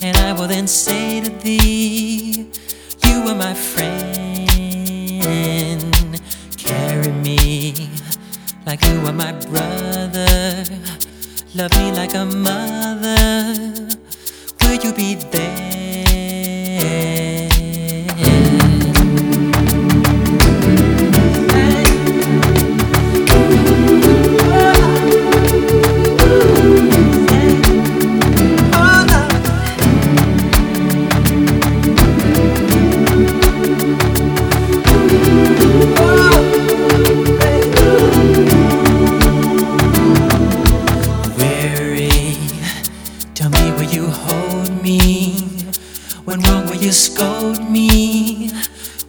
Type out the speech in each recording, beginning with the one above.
and I will then say to thee, You are my friend. Carry me like you are my brother. Love me like a mother. Will you be there?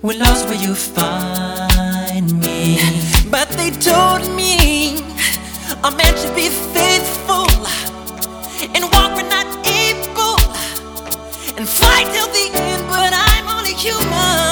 When lost, will you find me? But they told me a man should be faithful and walk when not able and fight till the end. But I'm only human.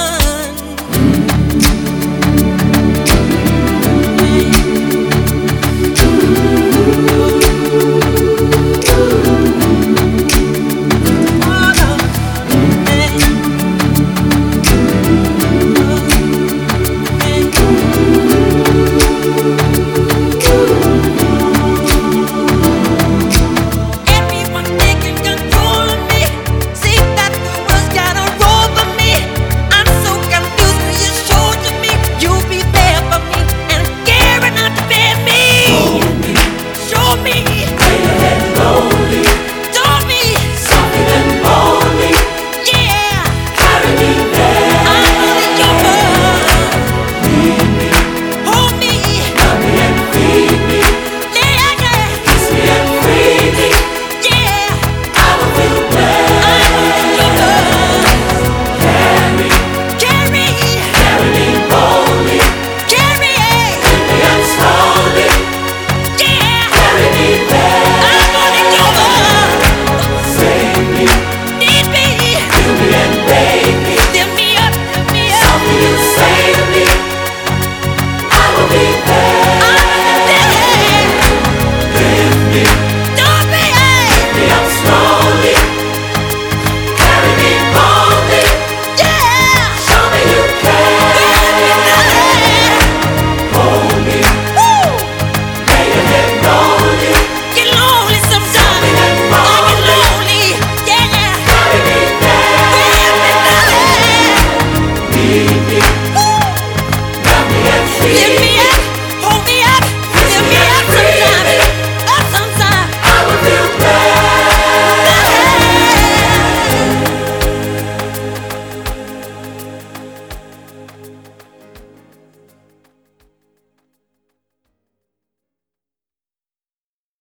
Give me